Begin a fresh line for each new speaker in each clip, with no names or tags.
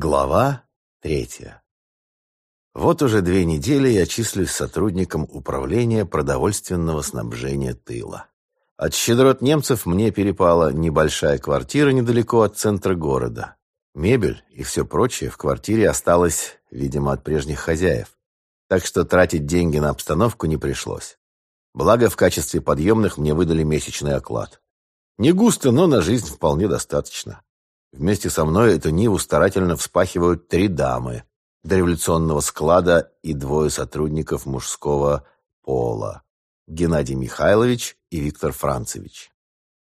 Глава третья. Вот уже две недели я числюсь сотрудником управления продовольственного снабжения тыла. От щедрот немцев мне перепала небольшая квартира недалеко от центра города. Мебель и все прочее в квартире осталось, видимо, от прежних хозяев. Так что тратить деньги на обстановку не пришлось. Благо, в качестве подъемных мне выдали месячный оклад. Не густо, но на жизнь вполне достаточно. Вместе со мной эту ниву старательно вспахивают три дамы дореволюционного склада и двое сотрудников мужского пола – Геннадий Михайлович и Виктор Францевич.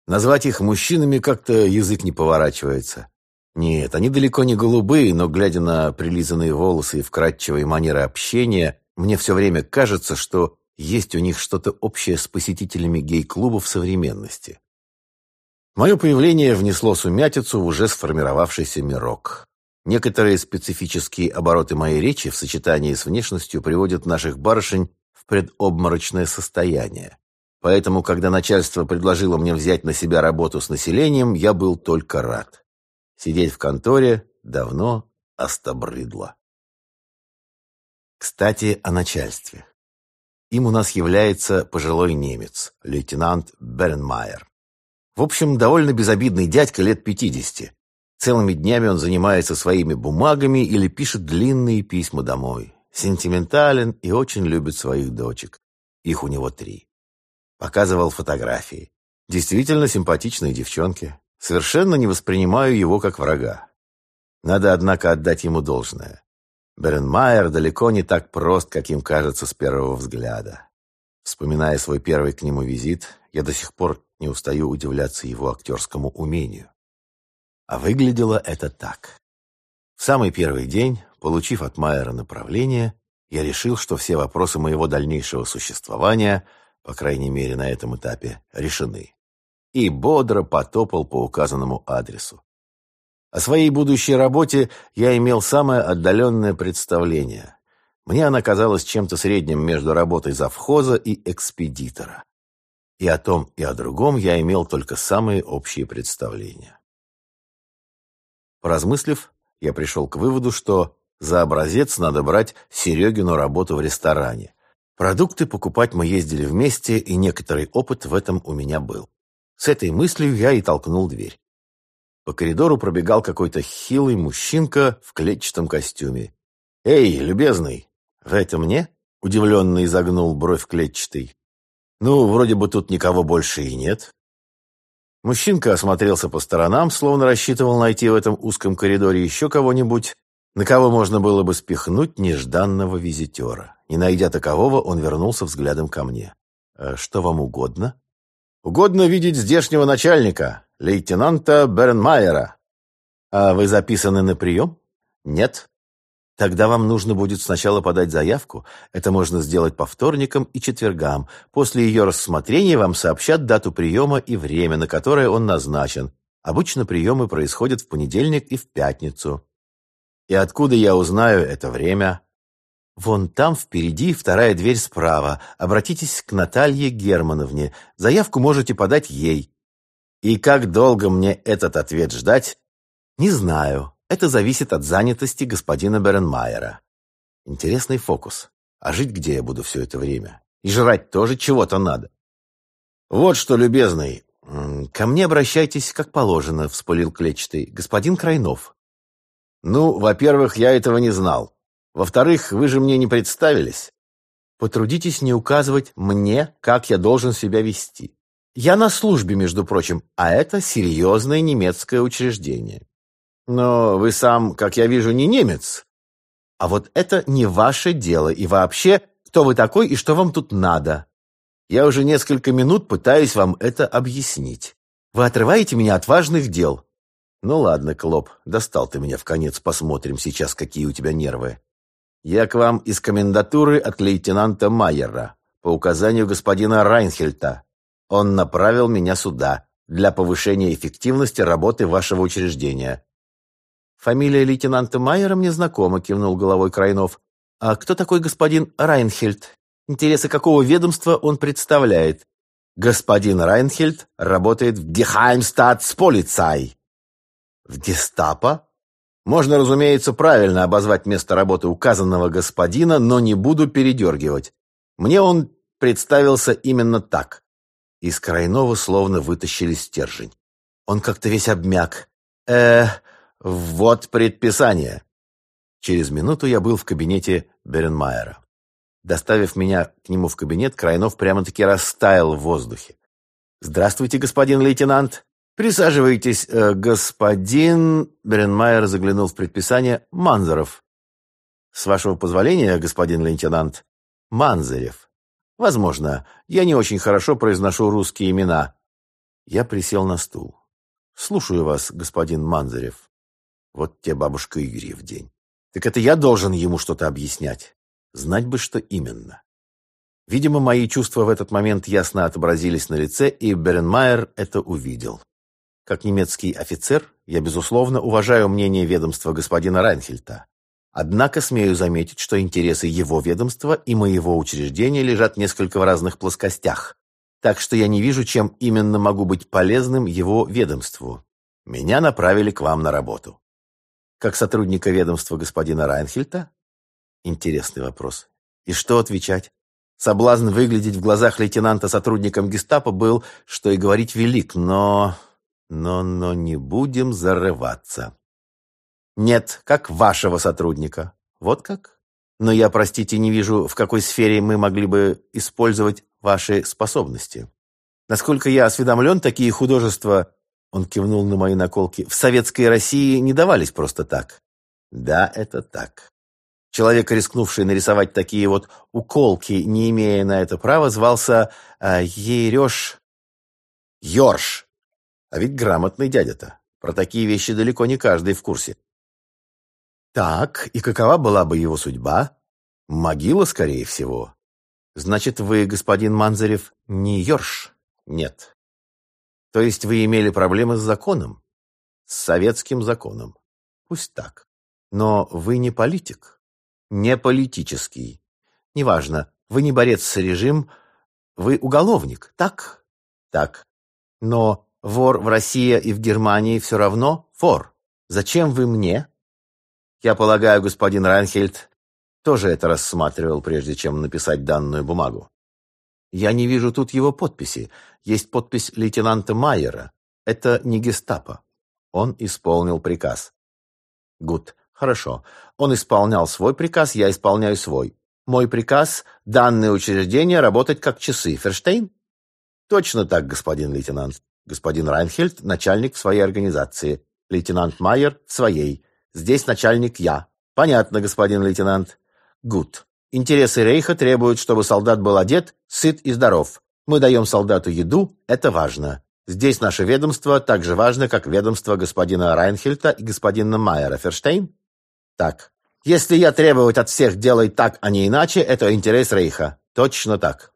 Назвать их мужчинами как-то язык не поворачивается. Нет, они далеко не голубые, но, глядя на прилизанные волосы и вкрадчивые манеры общения, мне все время кажется, что есть у них что-то общее с посетителями гей-клубов современности. Мое появление внесло сумятицу в уже сформировавшийся мирок. Некоторые специфические обороты моей речи в сочетании с внешностью приводят наших барышень в предобморочное состояние. Поэтому, когда начальство предложило мне взять на себя работу с населением, я был только рад. Сидеть в конторе давно остобрыдло. Кстати, о начальстве. Им у нас является пожилой немец, лейтенант Бернмайер. В общем, довольно безобидный дядька лет пятидесяти. Целыми днями он занимается своими бумагами или пишет длинные письма домой. Сентиментален и очень любит своих дочек. Их у него три. Показывал фотографии. Действительно симпатичные девчонки. Совершенно не воспринимаю его как врага. Надо, однако, отдать ему должное. Беренмайер далеко не так прост, каким кажется с первого взгляда. Вспоминая свой первый к нему визит, я до сих пор не устаю удивляться его актерскому умению. А выглядело это так. В самый первый день, получив от Майера направление, я решил, что все вопросы моего дальнейшего существования, по крайней мере на этом этапе, решены. И бодро потопал по указанному адресу. О своей будущей работе я имел самое отдаленное представление. Мне она казалась чем-то средним между работой завхоза и экспедитора. И о том, и о другом я имел только самые общие представления. Поразмыслив, я пришел к выводу, что за образец надо брать Серегину работу в ресторане. Продукты покупать мы ездили вместе, и некоторый опыт в этом у меня был. С этой мыслью я и толкнул дверь. По коридору пробегал какой-то хилый мужчинка в клетчатом костюме. «Эй, любезный, в это мне?» — удивленно изогнул бровь клетчатый. Ну, вроде бы тут никого больше и нет. Мужчинка осмотрелся по сторонам, словно рассчитывал найти в этом узком коридоре еще кого-нибудь, на кого можно было бы спихнуть нежданного визитера. Не найдя такового, он вернулся взглядом ко мне. «А «Что вам угодно?» «Угодно видеть здешнего начальника, лейтенанта Бернмайера». «А вы записаны на прием?» «Нет». Тогда вам нужно будет сначала подать заявку. Это можно сделать по вторникам и четвергам. После ее рассмотрения вам сообщат дату приема и время, на которое он назначен. Обычно приемы происходят в понедельник и в пятницу. И откуда я узнаю это время? Вон там впереди вторая дверь справа. Обратитесь к Наталье Германовне. Заявку можете подать ей. И как долго мне этот ответ ждать? Не знаю. Это зависит от занятости господина Беренмайера. Интересный фокус. А жить где я буду все это время? И жрать тоже чего-то надо. Вот что, любезный, ко мне обращайтесь как положено, вспылил клетчатый. Господин Крайнов. Ну, во-первых, я этого не знал. Во-вторых, вы же мне не представились. Потрудитесь не указывать мне, как я должен себя вести. Я на службе, между прочим, а это серьезное немецкое учреждение. Но вы сам, как я вижу, не немец. А вот это не ваше дело. И вообще, кто вы такой и что вам тут надо? Я уже несколько минут пытаюсь вам это объяснить. Вы отрываете меня от важных дел. Ну ладно, Клоп, достал ты меня в конец. Посмотрим сейчас, какие у тебя нервы. Я к вам из комендатуры от лейтенанта Майера по указанию господина Райнхельта. Он направил меня сюда для повышения эффективности работы вашего учреждения. «Фамилия лейтенанта Майера мне знакома», — кивнул головой Крайнов. «А кто такой господин Райнхельд? Интересы какого ведомства он представляет?» «Господин Райнхельд работает в Гехаймстатсполицай». «В гестапо?» Можно, разумеется, правильно обозвать место работы указанного господина, но не буду передергивать. Мне он представился именно так. Из Крайнова словно вытащили стержень. Он как-то весь обмяк. э вот предписание. Через минуту я был в кабинете Беренмайера. Доставив меня к нему в кабинет, Крайнов прямо-таки растаял в воздухе. «Здравствуйте, господин лейтенант!» «Присаживайтесь, э, господин...» Беренмайер заглянул в предписание. «Манзаров». «С вашего позволения, господин лейтенант, Манзарев. Возможно, я не очень хорошо произношу русские имена». Я присел на стул. «Слушаю вас, господин Манзарев». Вот те бабушка Игорь в день. Так это я должен ему что-то объяснять. Знать бы, что именно. Видимо, мои чувства в этот момент ясно отобразились на лице, и Беренмайер это увидел. Как немецкий офицер, я, безусловно, уважаю мнение ведомства господина Райнхельта. Однако смею заметить, что интересы его ведомства и моего учреждения лежат несколько в разных плоскостях. Так что я не вижу, чем именно могу быть полезным его ведомству. Меня направили к вам на работу. Как сотрудника ведомства господина Райнхельта? Интересный вопрос. И что отвечать? Соблазн выглядеть в глазах лейтенанта сотрудником гестапо был, что и говорить велик, но... Но, но не будем зарываться. Нет, как вашего сотрудника. Вот как? Но я, простите, не вижу, в какой сфере мы могли бы использовать ваши способности. Насколько я осведомлен, такие художества он кивнул на мои наколки. В советской России не давались просто так. Да, это так. Человек, рискнувший нарисовать такие вот уколки, не имея на это права, звался э, Ереш... Йорш. А ведь грамотный дядя-то. Про такие вещи далеко не каждый в курсе. Так, и какова была бы его судьба? Могила, скорее всего. Значит, вы, господин Манзарев, не Йорш? Нет. То есть вы имели проблемы с законом? С советским законом. Пусть так. Но вы не политик. Не политический. Неважно, вы не борец с режим, вы уголовник, так? Так. Но вор в России и в Германии все равно вор. Зачем вы мне? Я полагаю, господин Райнхельд тоже это рассматривал, прежде чем написать данную бумагу. Я не вижу тут его подписи. Есть подпись лейтенанта Майера. Это не гестапо. Он исполнил приказ. Гуд. Хорошо. Он исполнял свой приказ, я исполняю свой. Мой приказ – данное учреждение работать как часы. Ферштейн? Точно так, господин лейтенант. Господин Райнхельд – начальник своей организации. Лейтенант Майер – своей. Здесь начальник я. Понятно, господин лейтенант. Гуд. Интересы Рейха требуют, чтобы солдат был одет, сыт и здоров. Мы даем солдату еду, это важно. Здесь наше ведомство так же важно, как ведомство господина Райнхельта и господина Майера. Ферштейн? Так. Если я требовать от всех делать так, а не иначе, это интерес Рейха. Точно так.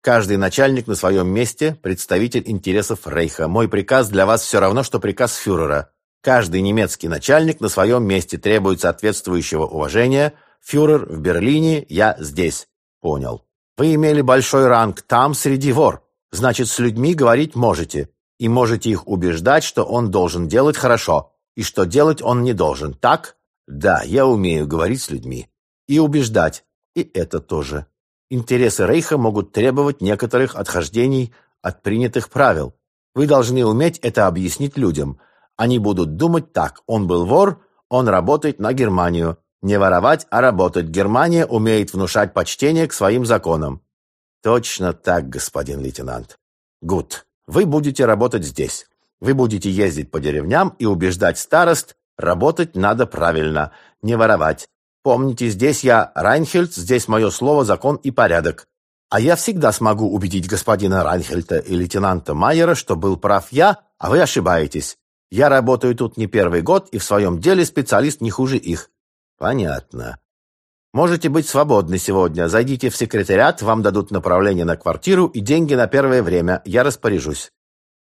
Каждый начальник на своем месте – представитель интересов Рейха. Мой приказ для вас все равно, что приказ фюрера. Каждый немецкий начальник на своем месте требует соответствующего уважения – Фюрер в Берлине, я здесь. Понял. Вы имели большой ранг там, среди вор. Значит, с людьми говорить можете. И можете их убеждать, что он должен делать хорошо. И что делать он не должен. Так? Да, я умею говорить с людьми. И убеждать. И это тоже. Интересы Рейха могут требовать некоторых отхождений от принятых правил. Вы должны уметь это объяснить людям. Они будут думать так. Он был вор, он работает на Германию. Не воровать, а работать. Германия умеет внушать почтение к своим законам. Точно так, господин лейтенант. Гуд. Вы будете работать здесь. Вы будете ездить по деревням и убеждать старост, работать надо правильно, не воровать. Помните, здесь я Райнхельд, здесь мое слово, закон и порядок. А я всегда смогу убедить господина Райнхельта и лейтенанта Майера, что был прав я, а вы ошибаетесь. Я работаю тут не первый год и в своем деле специалист не хуже их. Понятно. Можете быть свободны сегодня. Зайдите в секретариат, вам дадут направление на квартиру и деньги на первое время. Я распоряжусь.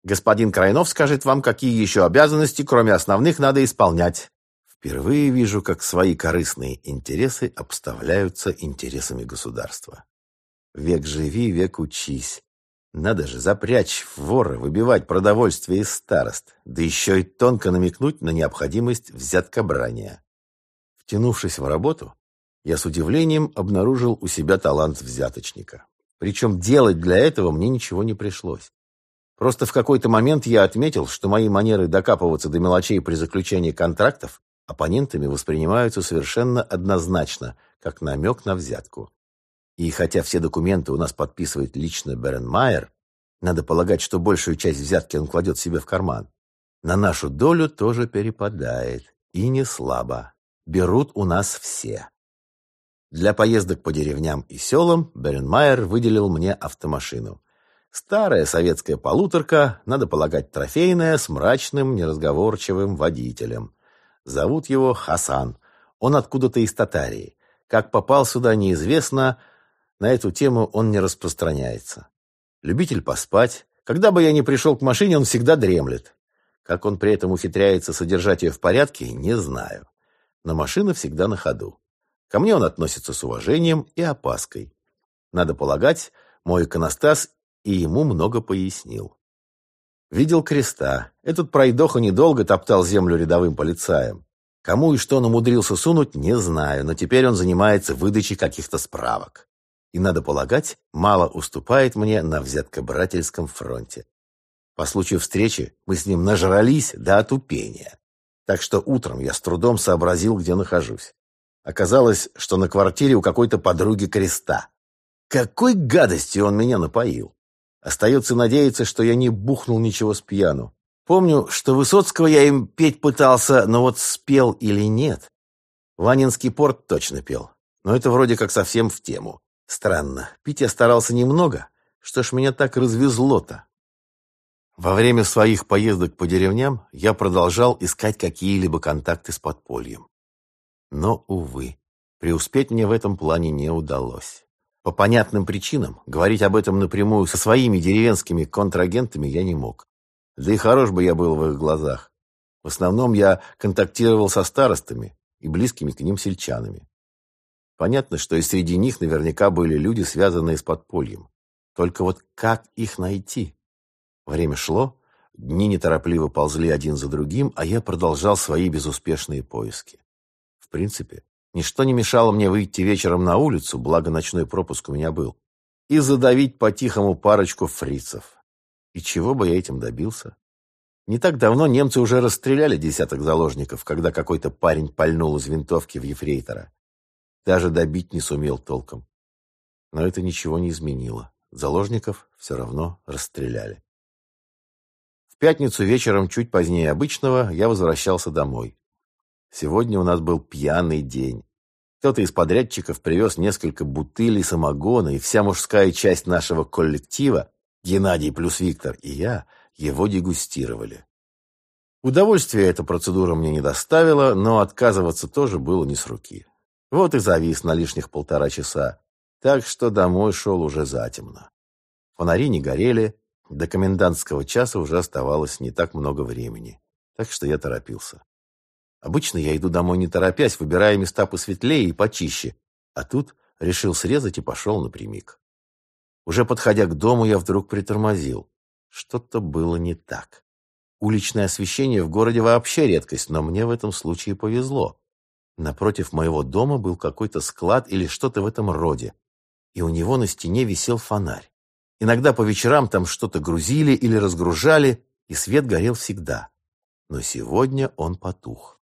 Господин Крайнов скажет вам, какие еще обязанности, кроме основных, надо исполнять. Впервые вижу, как свои корыстные интересы обставляются интересами государства. Век живи, век учись. Надо же запрячь вора, выбивать продовольствие из старост, да еще и тонко намекнуть на необходимость взяткобрания. Втянувшись в работу, я с удивлением обнаружил у себя талант взяточника. Причем делать для этого мне ничего не пришлось. Просто в какой-то момент я отметил, что мои манеры докапываться до мелочей при заключении контрактов оппонентами воспринимаются совершенно однозначно, как намек на взятку. И хотя все документы у нас подписывает лично Беренмайер, надо полагать, что большую часть взятки он кладет себе в карман. На нашу долю тоже перепадает. И не слабо. Берут у нас все. Для поездок по деревням и селам Беренмайер выделил мне автомашину. Старая советская полуторка, надо полагать, трофейная, с мрачным, неразговорчивым водителем. Зовут его Хасан. Он откуда-то из Татарии. Как попал сюда, неизвестно, на эту тему он не распространяется. Любитель поспать. Когда бы я ни пришел к машине, он всегда дремлет. Как он при этом ухитряется содержать ее в порядке, не знаю. Но машина всегда на ходу. Ко мне он относится с уважением и опаской. Надо полагать, мой иконостас и ему много пояснил. Видел креста. Этот пройдоха недолго топтал землю рядовым полицаем. Кому и что он умудрился сунуть, не знаю, но теперь он занимается выдачей каких-то справок и, надо полагать, мало уступает мне на взяткобрательском фронте. По случаю встречи мы с ним нажрались до отупения. Так что утром я с трудом сообразил, где нахожусь. Оказалось, что на квартире у какой-то подруги креста. Какой гадостью он меня напоил! Остается надеяться, что я не бухнул ничего с пьяну. Помню, что Высоцкого я им петь пытался, но вот спел или нет. Ванинский порт точно пел, но это вроде как совсем в тему. Странно, пить я старался немного. Что ж меня так развезло-то? Во время своих поездок по деревням я продолжал искать какие-либо контакты с подпольем. Но, увы, преуспеть мне в этом плане не удалось. По понятным причинам говорить об этом напрямую со своими деревенскими контрагентами я не мог. Да и хорош бы я был в их глазах. В основном я контактировал со старостами и близкими к ним сельчанами. Понятно, что и среди них наверняка были люди, связанные с подпольем. Только вот как их найти? Время шло, дни неторопливо ползли один за другим, а я продолжал свои безуспешные поиски. В принципе, ничто не мешало мне выйти вечером на улицу, благо ночной пропуск у меня был, и задавить по-тихому парочку фрицев. И чего бы я этим добился? Не так давно немцы уже расстреляли десяток заложников, когда какой-то парень пальнул из винтовки в ефрейтора. Даже добить не сумел толком. Но это ничего не изменило. Заложников все равно расстреляли. Пятницу вечером, чуть позднее обычного, я возвращался домой. Сегодня у нас был пьяный день. Кто-то из подрядчиков привез несколько бутылей самогона, и вся мужская часть нашего коллектива, Геннадий плюс Виктор и я, его дегустировали. Удовольствия эта процедура мне не доставила, но отказываться тоже было не с руки. Вот и завис на лишних полтора часа, так что домой шел уже затемно. Фонари не горели, до комендантского часа уже оставалось не так много времени, так что я торопился. Обычно я иду домой не торопясь, выбирая места посветлее и почище, а тут решил срезать и пошел напрямик. Уже подходя к дому, я вдруг притормозил. Что-то было не так. Уличное освещение в городе вообще редкость, но мне в этом случае повезло. Напротив моего дома был какой-то склад или что-то в этом роде, и у него на стене висел фонарь. Иногда по вечерам там что-то грузили или разгружали, и свет горел всегда. Но сегодня он потух.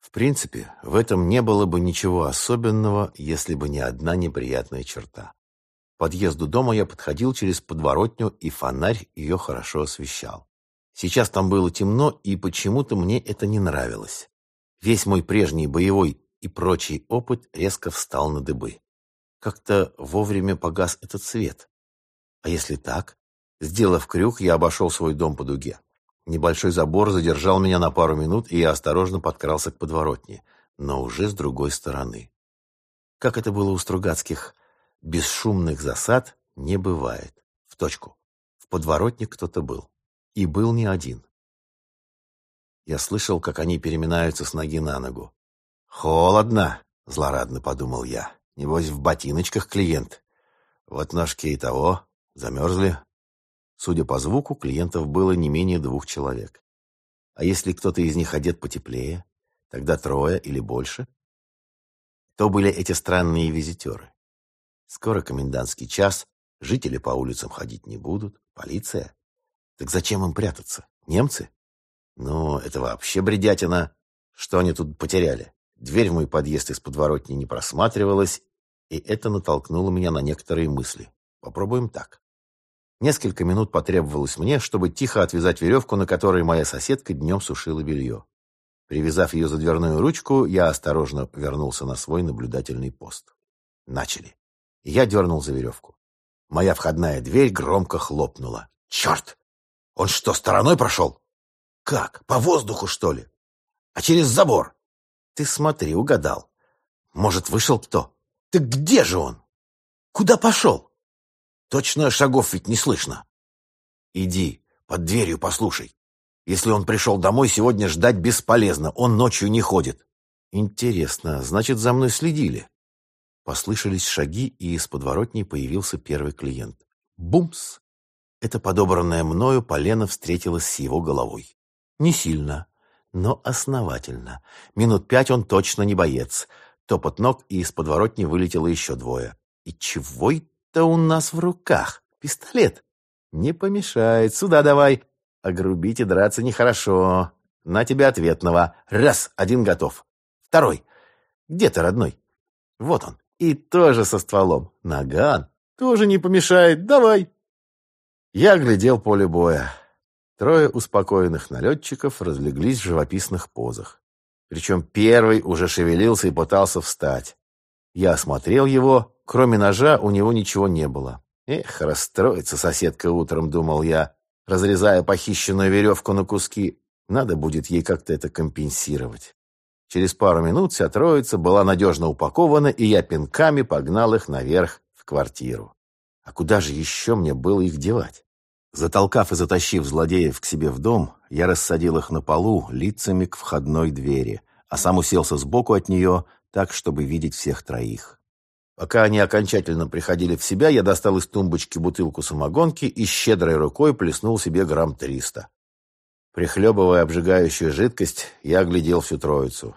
В принципе, в этом не было бы ничего особенного, если бы не одна неприятная черта. К подъезду дома я подходил через подворотню, и фонарь ее хорошо освещал. Сейчас там было темно, и почему-то мне это не нравилось. Весь мой прежний боевой и прочий опыт резко встал на дыбы. Как-то вовремя погас этот свет. А если так? Сделав крюк, я обошел свой дом по дуге. Небольшой забор задержал меня на пару минут, и я осторожно подкрался к подворотне, но уже с другой стороны. Как это было у Стругацких, бесшумных засад не бывает. В точку. В подворотне кто-то был. И был не один. Я слышал, как они переминаются с ноги на ногу. «Холодно!» — злорадно подумал я. «Небось, в ботиночках клиент. Вот ножки и того. Замерзли. Судя по звуку, клиентов было не менее двух человек. А если кто-то из них одет потеплее, тогда трое или больше? Кто были эти странные визитеры? Скоро комендантский час, жители по улицам ходить не будут, полиция. Так зачем им прятаться? Немцы? Ну, это вообще бредятина. Что они тут потеряли? Дверь в мой подъезд из подворотни не просматривалась, и это натолкнуло меня на некоторые мысли. Попробуем так. Несколько минут потребовалось мне, чтобы тихо отвязать веревку, на которой моя соседка днем сушила белье. Привязав ее за дверную ручку, я осторожно вернулся на свой наблюдательный пост. Начали. Я дернул за веревку. Моя входная дверь громко хлопнула. «Черт! Он что, стороной прошел?» «Как? По воздуху, что ли? А через забор?» «Ты смотри, угадал. Может, вышел кто? Так где же он? Куда пошел?» «Точно шагов ведь не слышно». «Иди, под дверью послушай. Если он пришел домой, сегодня ждать бесполезно, он ночью не ходит». «Интересно, значит, за мной следили?» Послышались шаги, и из подворотни появился первый клиент. Бумс! Это подобранное мною полено встретилось с его головой. Не сильно, но основательно. Минут пять он точно не боец. Топот ног, и из подворотни вылетело еще двое. И чего у нас в руках? Пистолет? Не помешает. Сюда давай. А грубить и драться нехорошо. На тебя ответного. Раз, один готов. Второй. Где ты, родной? Вот он. И тоже со стволом. Наган. Тоже не помешает. Давай. Я глядел поле боя. Трое успокоенных налетчиков разлеглись в живописных позах. Причем первый уже шевелился и пытался встать. Я осмотрел его. Кроме ножа у него ничего не было. Эх, расстроится соседка утром, думал я, разрезая похищенную веревку на куски. Надо будет ей как-то это компенсировать. Через пару минут вся троица была надежно упакована, и я пинками погнал их наверх в квартиру. А куда же еще мне было их девать? Затолкав и затащив злодеев к себе в дом, я рассадил их на полу лицами к входной двери, а сам уселся сбоку от нее, так, чтобы видеть всех троих. Пока они окончательно приходили в себя, я достал из тумбочки бутылку самогонки и щедрой рукой плеснул себе грамм триста. Прихлебывая обжигающую жидкость, я оглядел всю троицу.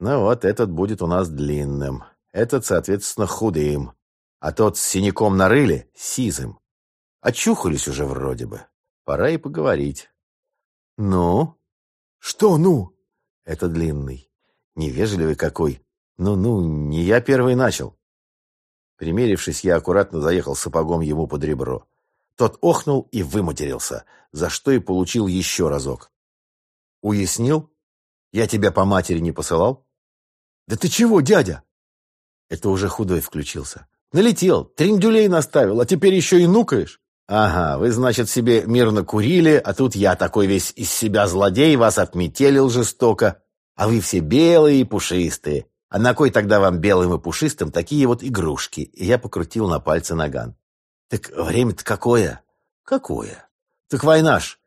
Ну вот, этот будет у нас длинным. Этот, соответственно, худым. А тот с синяком на рыле — сизым. Очухались уже вроде бы. Пора и поговорить. Ну? Что ну? Это длинный. Невежливый какой. Ну-ну, не я первый начал. Примерившись, я аккуратно заехал сапогом ему под ребро. Тот охнул и выматерился, за что и получил еще разок. «Уяснил? Я тебя по матери не посылал?» «Да ты чего, дядя?» Это уже худой включился. «Налетел, триндюлей наставил, а теперь еще и нукаешь?» «Ага, вы, значит, себе мирно курили, а тут я такой весь из себя злодей, вас отметелил жестоко, а вы все белые и пушистые. А на кой тогда вам белым и пушистым такие вот игрушки?» И я покрутил на пальце наган. «Так время-то какое?» «Какое?» «Так война ж.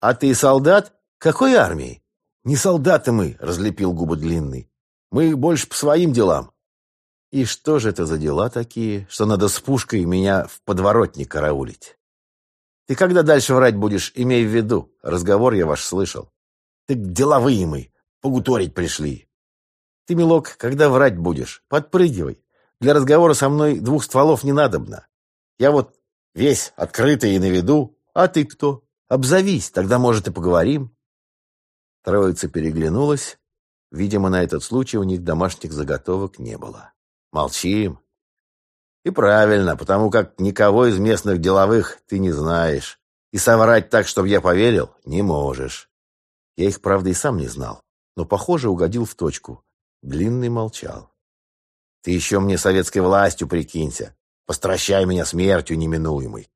А ты солдат? Какой армии?» «Не солдаты мы», — разлепил губы длинный. Мы больше по своим делам. И что же это за дела такие, что надо с пушкой меня в подворотне караулить? Ты когда дальше врать будешь, имей в виду. Разговор я ваш слышал. Так деловые мы, погуторить пришли. Ты, милок, когда врать будешь, подпрыгивай. Для разговора со мной двух стволов не надобно. Я вот весь открытый и на виду, а ты кто? Обзовись, тогда, может, и поговорим. Троица переглянулась, Видимо, на этот случай у них домашних заготовок не было. Молчим. И правильно, потому как никого из местных деловых ты не знаешь. И соврать так, чтобы я поверил, не можешь. Я их, правда, и сам не знал, но, похоже, угодил в точку. Длинный молчал. Ты еще мне советской властью прикинься. Постращай меня смертью неминуемой.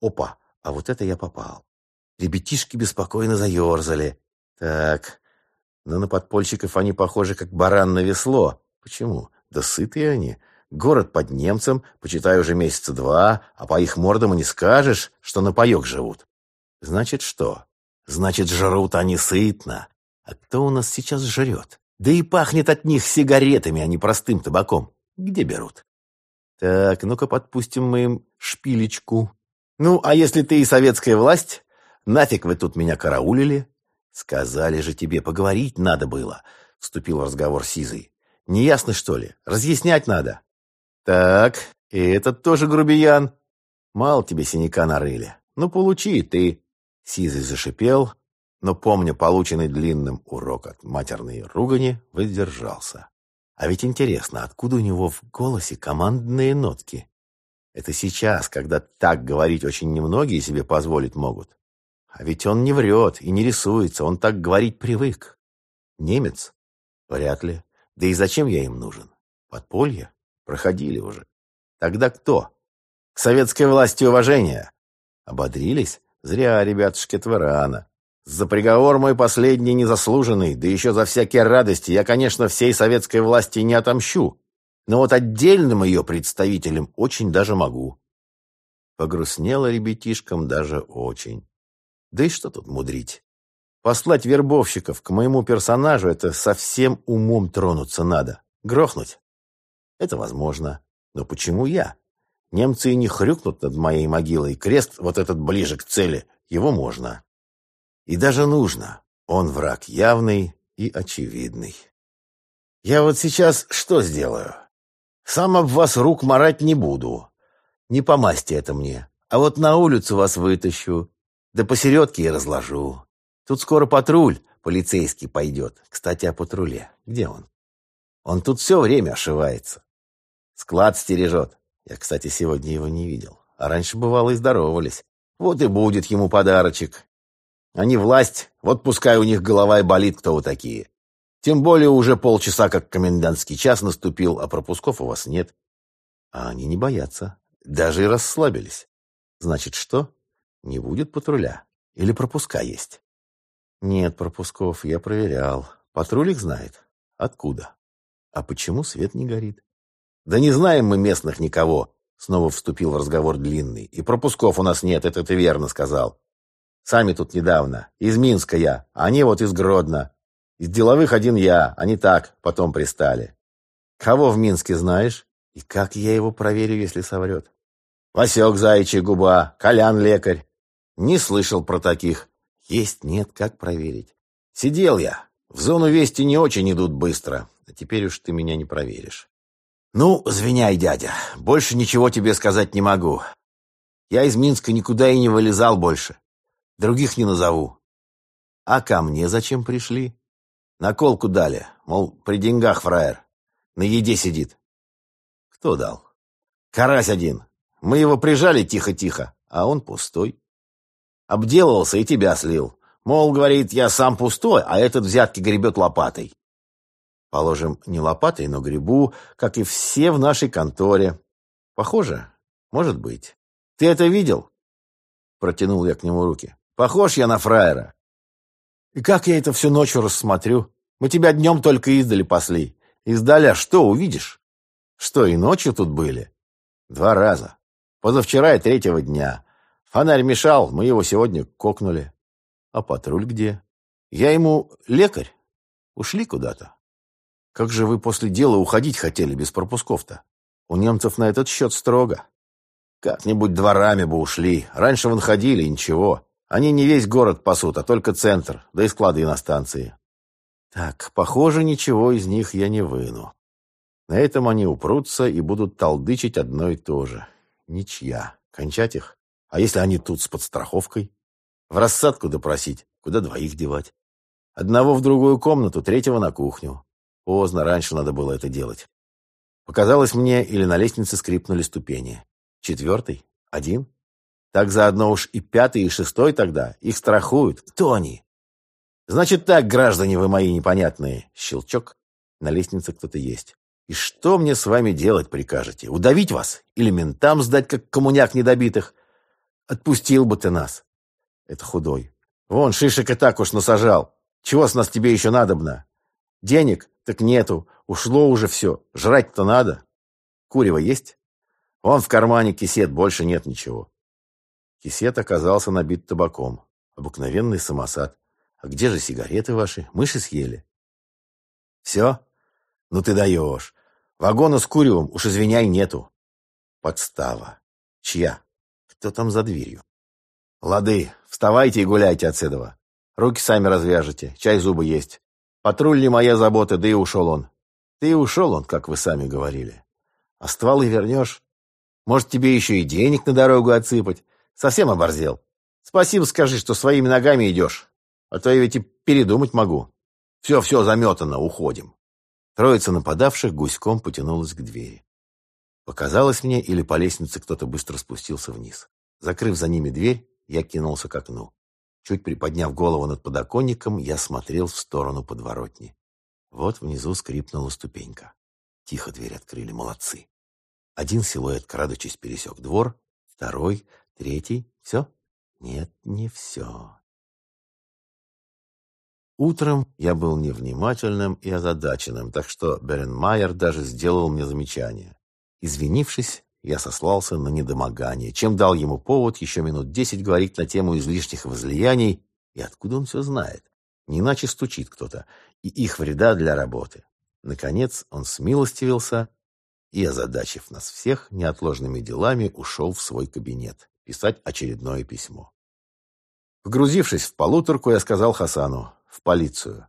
Опа, а вот это я попал. Ребятишки беспокойно заерзали. Так, но на подпольщиков они похожи, как баран на весло. Почему? Да сытые они. Город под немцем, почитай уже месяца два, а по их мордам и не скажешь, что на паек живут. Значит, что? Значит, жрут они сытно. А кто у нас сейчас жрет? Да и пахнет от них сигаретами, а не простым табаком. Где берут? Так, ну-ка подпустим мы им шпилечку. Ну, а если ты и советская власть, нафиг вы тут меня караулили? Сказали же тебе, поговорить надо было, вступил в разговор Сизый. Неясно, что ли? Разъяснять надо. Так, и этот тоже грубиян. Мало тебе синяка нарыли. Ну, получи ты. Сизый зашипел, но, помня полученный длинным урок от матерной ругани, воздержался. А ведь интересно, откуда у него в голосе командные нотки? Это сейчас, когда так говорить очень немногие себе позволить могут. А ведь он не врет и не рисуется, он так говорить привык. Немец? Вряд ли. Да и зачем я им нужен? Подполье? Проходили уже. Тогда кто? К советской власти уважения. Ободрились? Зря, ребятушки, рано. За приговор мой последний незаслуженный, да еще за всякие радости, я, конечно, всей советской власти не отомщу, но вот отдельным ее представителям очень даже могу. Погрустнело ребятишкам даже очень. Да и что тут мудрить? Послать вербовщиков к моему персонажу — это совсем умом тронуться надо. Грохнуть? Это возможно. Но почему я? Немцы и не хрюкнут над моей могилой. Крест вот этот ближе к цели. Его можно. И даже нужно. Он враг явный и очевидный. Я вот сейчас что сделаю? Сам об вас рук марать не буду. Не по масти это мне. А вот на улицу вас вытащу. Да посередке и разложу. Тут скоро патруль полицейский пойдет. Кстати, о патруле. Где он? Он тут все время ошивается. Склад стережет. Я, кстати, сегодня его не видел. А раньше, бывало, и здоровались. Вот и будет ему подарочек. Они власть, вот пускай у них голова и болит, кто вы такие. Тем более уже полчаса, как комендантский час наступил, а пропусков у вас нет. А они не боятся, даже и расслабились. Значит, что? Не будет патруля? Или пропуска есть? Нет пропусков, я проверял. Патруль их знает. Откуда? А почему свет не горит? Да не знаем мы местных никого, снова вступил в разговор Длинный. И пропусков у нас нет, это ты верно сказал. Сами тут недавно. Из Минска я, а они вот из Гродно. Из деловых один я, они так, потом пристали. Кого в Минске знаешь? И как я его проверю, если соврет? Васек заячья губа, Колян лекарь. Не слышал про таких. Есть, нет, как проверить? Сидел я. В зону вести не очень идут быстро. А теперь уж ты меня не проверишь. Ну, звеняй, дядя. Больше ничего тебе сказать не могу. Я из Минска никуда и не вылезал больше. Других не назову. А ко мне зачем пришли? Наколку дали, мол, при деньгах фраер. На еде сидит. Кто дал? Карась один. Мы его прижали тихо-тихо, а он пустой. Обделывался и тебя слил. Мол, говорит, я сам пустой, а этот взятки гребет лопатой. Положим, не лопатой, но гребу, как и все в нашей конторе. Похоже? Может быть. Ты это видел? Протянул я к нему руки. Похож я на фраера. И как я это всю ночь рассмотрю? Мы тебя днем только издали пасли. Издаля что увидишь? Что, и ночью тут были? Два раза. Позавчера и третьего дня. Фонарь мешал, мы его сегодня кокнули. А патруль где? Я ему лекарь. Ушли куда-то. Как же вы после дела уходить хотели без пропусков-то? У немцев на этот счет строго. Как-нибудь дворами бы ушли. Раньше вон ходили, ничего. Они не весь город пасут, а только центр, да и склады на станции. Так, похоже, ничего из них я не выну. На этом они упрутся и будут толдычить одно и то же. Ничья. Кончать их? А если они тут с подстраховкой? В рассадку допросить, куда двоих девать? Одного в другую комнату, третьего на кухню. Поздно, раньше надо было это делать. Показалось мне, или на лестнице скрипнули ступени. Четвертый? Один? Так заодно уж и пятый, и шестой тогда. Их страхуют. Кто они? Значит так, граждане вы мои непонятные. Щелчок. На лестнице кто-то есть. И что мне с вами делать прикажете? Удавить вас? Или ментам сдать, как коммуняк недобитых? Отпустил бы ты нас. Это худой. Вон, шишек и так уж насажал. Чего с нас тебе еще надобно? Денег? Так нету. Ушло уже все. Жрать-то надо. Курево есть? Вон в кармане кисет, больше нет ничего. Кисет оказался набит табаком. Обыкновенный самосад. А где же сигареты ваши? Мыши съели. Все? Ну ты даешь. Вагона с куревом, уж извиняй, нету. Подстава. Чья? Кто там за дверью? Лады, вставайте и гуляйте от седова. Руки сами развяжете, чай зубы есть. Патруль не моя забота, да и ушел он. Ты и ушел он, как вы сами говорили. А стволы вернешь? Может, тебе еще и денег на дорогу отсыпать? Совсем оборзел. Спасибо скажи, что своими ногами идешь. А то я ведь и передумать могу. Все, все, заметано, уходим. Троица нападавших гуськом потянулась к двери. Показалось мне, или по лестнице кто-то быстро спустился вниз. Закрыв за ними дверь, я кинулся к окну. Чуть приподняв голову над подоконником, я смотрел в сторону подворотни. Вот внизу скрипнула ступенька. Тихо дверь открыли, молодцы. Один силуэт, крадучись, пересек двор, второй, третий. Все? Нет, не все. Утром я был невнимательным и озадаченным, так что Беренмайер даже сделал мне замечание. Извинившись, я сослался на недомогание, чем дал ему повод еще минут десять говорить на тему излишних возлияний, и откуда он все знает. Не иначе стучит кто-то, и их вреда для работы. Наконец он смилостивился и, озадачив нас всех неотложными делами, ушел в свой кабинет писать очередное письмо. Погрузившись в полуторку, я сказал Хасану «в полицию».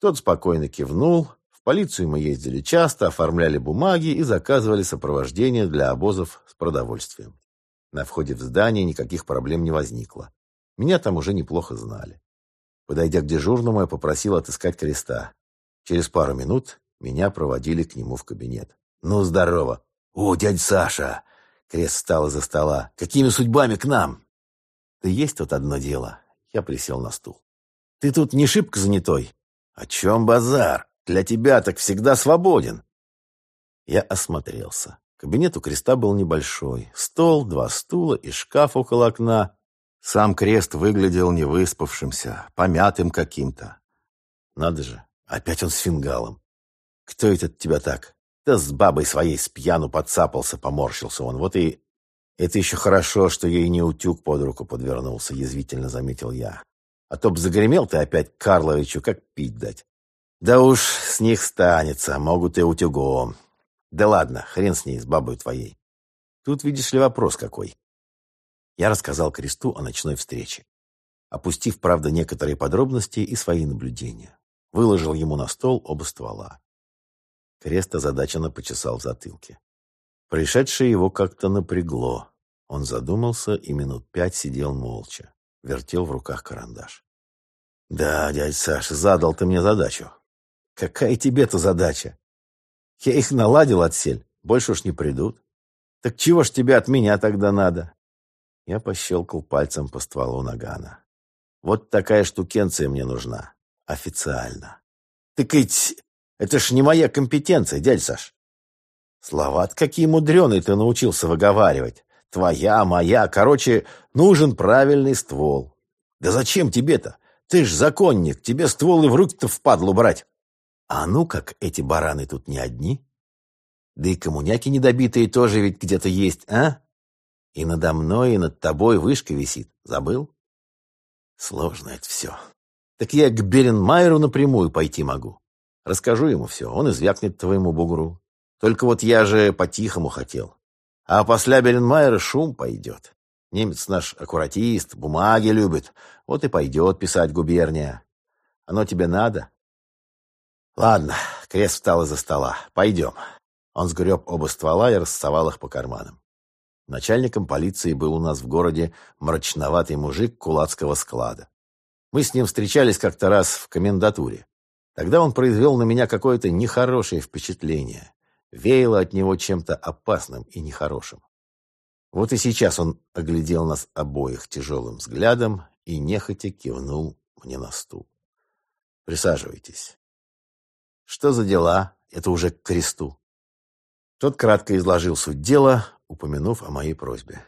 Тот спокойно кивнул. В полицию мы ездили часто, оформляли бумаги и заказывали сопровождение для обозов с продовольствием. На входе в здание никаких проблем не возникло. Меня там уже неплохо знали. Подойдя к дежурному, я попросил отыскать креста. Через пару минут меня проводили к нему в кабинет. «Ну, здорово!» «О, дядь Саша!» Крест встал из-за стола. «Какими судьбами к нам?» «Да есть тут одно дело». Я присел на стул. «Ты тут не шибко занятой?» «О чем базар? Для тебя так всегда свободен». Я осмотрелся. Кабинет у креста был небольшой. Стол, два стула и шкаф около окна. Сам крест выглядел невыспавшимся, помятым каким-то. Надо же, опять он с фингалом. «Кто этот тебя так?» «Да с бабой своей с пьяну подцапался», — поморщился он. «Вот и это еще хорошо, что ей не утюг под руку подвернулся», — язвительно заметил я. «А то б загремел ты опять Карловичу, как пить дать». «Да уж, с них станется, могут и утюгом. Да ладно, хрен с ней, с бабой твоей. Тут, видишь ли, вопрос какой». Я рассказал Кресту о ночной встрече, опустив, правда, некоторые подробности и свои наблюдения. Выложил ему на стол оба ствола. Крест озадаченно почесал в затылке. Пришедшее его как-то напрягло. Он задумался и минут пять сидел молча, вертел в руках карандаш. «Да, дядь Саша, задал ты мне задачу». «Какая тебе-то задача?» «Я их наладил отсель, больше уж не придут». «Так чего ж тебе от меня тогда надо?» Я пощелкал пальцем по стволу нагана. «Вот такая штукенция мне нужна. Официально». «Так ведь это ж не моя компетенция, дядь Саш. слова какие мудреные ты научился выговаривать. Твоя, моя, короче, нужен правильный ствол. Да зачем тебе-то? Ты ж законник, тебе стволы в руки-то впадлу брать. А ну как эти бараны тут не одни? Да и коммуняки недобитые тоже ведь где-то есть, а? И надо мной, и над тобой вышка висит. Забыл? Сложно это все. Так я к Беренмайеру напрямую пойти могу. Расскажу ему все, он извякнет твоему бугру. Только вот я же по-тихому хотел. А после Беренмайера шум пойдет. Немец наш аккуратист, бумаги любит. Вот и пойдет писать губерния. Оно тебе надо? Ладно, крест встал из-за стола. Пойдем. Он сгреб оба ствола и рассовал их по карманам. Начальником полиции был у нас в городе мрачноватый мужик кулацкого склада. Мы с ним встречались как-то раз в комендатуре. Тогда он произвел на меня какое-то нехорошее впечатление. Веяло от него чем-то опасным и нехорошим. Вот и сейчас он оглядел нас обоих тяжелым взглядом и нехотя кивнул мне на стул. «Присаживайтесь». «Что за дела?» Это уже к кресту. Тот кратко изложил суть дела, упомянув о моей просьбе.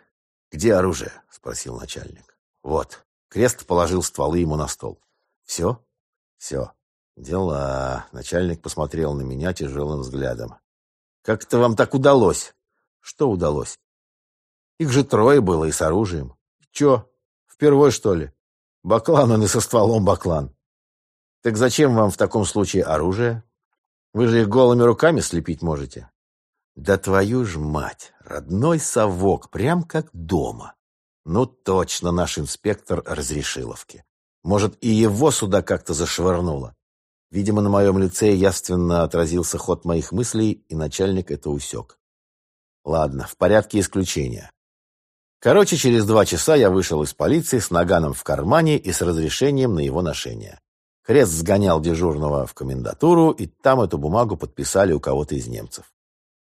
«Где оружие?» — спросил начальник. «Вот». Крест положил стволы ему на стол. «Все?» «Все». «Дела...» — начальник посмотрел на меня тяжелым взглядом. «Как это вам так удалось?» «Что удалось?» «Их же трое было и с оружием. Че, впервой, что ли? Баклан он и со стволом баклан. Так зачем вам в таком случае оружие? Вы же их голыми руками слепить можете». «Да твою ж мать! Родной совок, прям как дома!» Ну, точно наш инспектор Разрешиловки. Может, и его сюда как-то зашвырнуло. Видимо, на моем лице явственно отразился ход моих мыслей, и начальник это усек. Ладно, в порядке исключения. Короче, через два часа я вышел из полиции с наганом в кармане и с разрешением на его ношение. Крест сгонял дежурного в комендатуру, и там эту бумагу подписали у кого-то из немцев.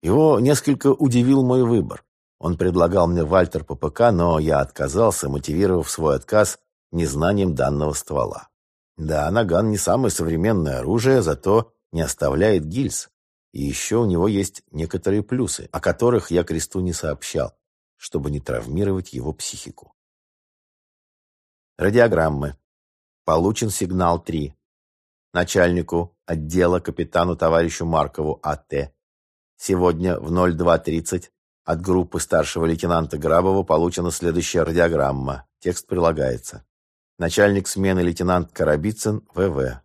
Его несколько удивил мой выбор. Он предлагал мне Вальтер ППК, но я отказался, мотивировав свой отказ незнанием данного ствола. Да, наган не самое современное оружие, зато не оставляет гильз. И еще у него есть некоторые плюсы, о которых я кресту не сообщал, чтобы не травмировать его психику. Радиограммы. Получен сигнал 3. Начальнику отдела капитану товарищу Маркову А.Т. Сегодня в 02.30 от группы старшего лейтенанта Грабова получена следующая радиограмма. Текст прилагается. Начальник смены лейтенант Карабицын В.В.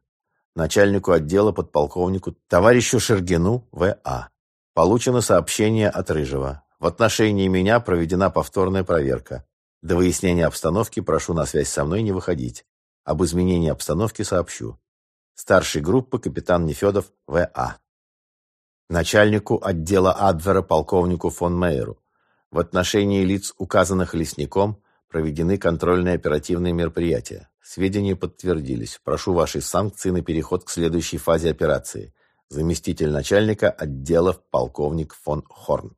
Начальнику отдела подполковнику товарищу Шергину В.А. Получено сообщение от Рыжего. В отношении меня проведена повторная проверка. До выяснения обстановки прошу на связь со мной не выходить. Об изменении обстановки сообщу. Старший группы капитан Нефедов В.А начальнику отдела Адвера полковнику фон Мейеру. В отношении лиц, указанных лесником, проведены контрольные оперативные мероприятия. Сведения подтвердились. Прошу вашей санкции на переход к следующей фазе операции. Заместитель начальника отдела полковник фон Хорн.